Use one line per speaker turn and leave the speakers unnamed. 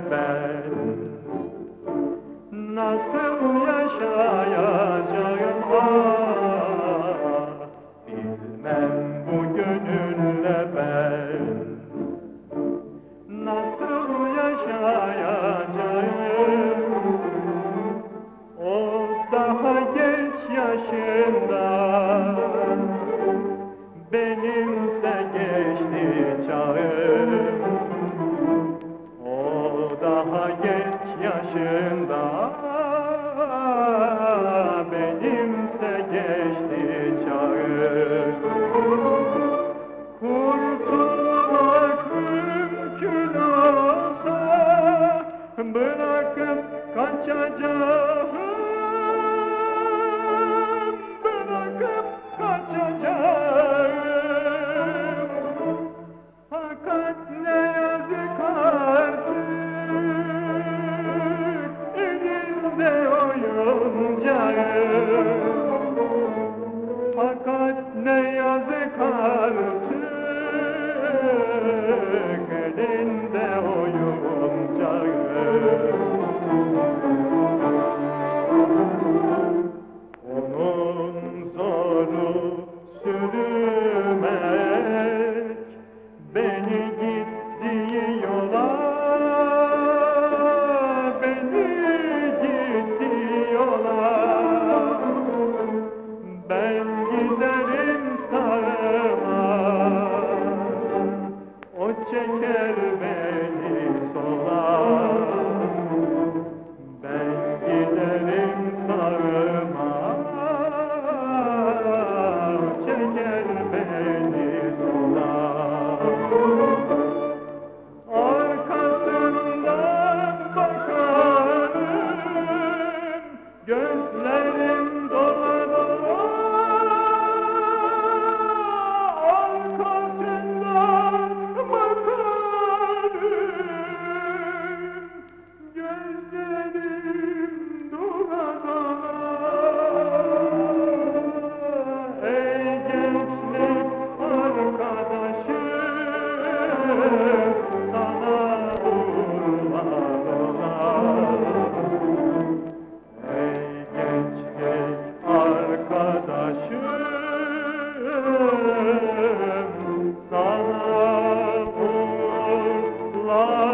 bed. Nasze umie başında benimse geçti Kurtulmak mümkün olsa bırakıp kaçacağım. Bırakıp kaçacağım. Fakat ne yoncayı Fakat ne yazık artık elinde o amor.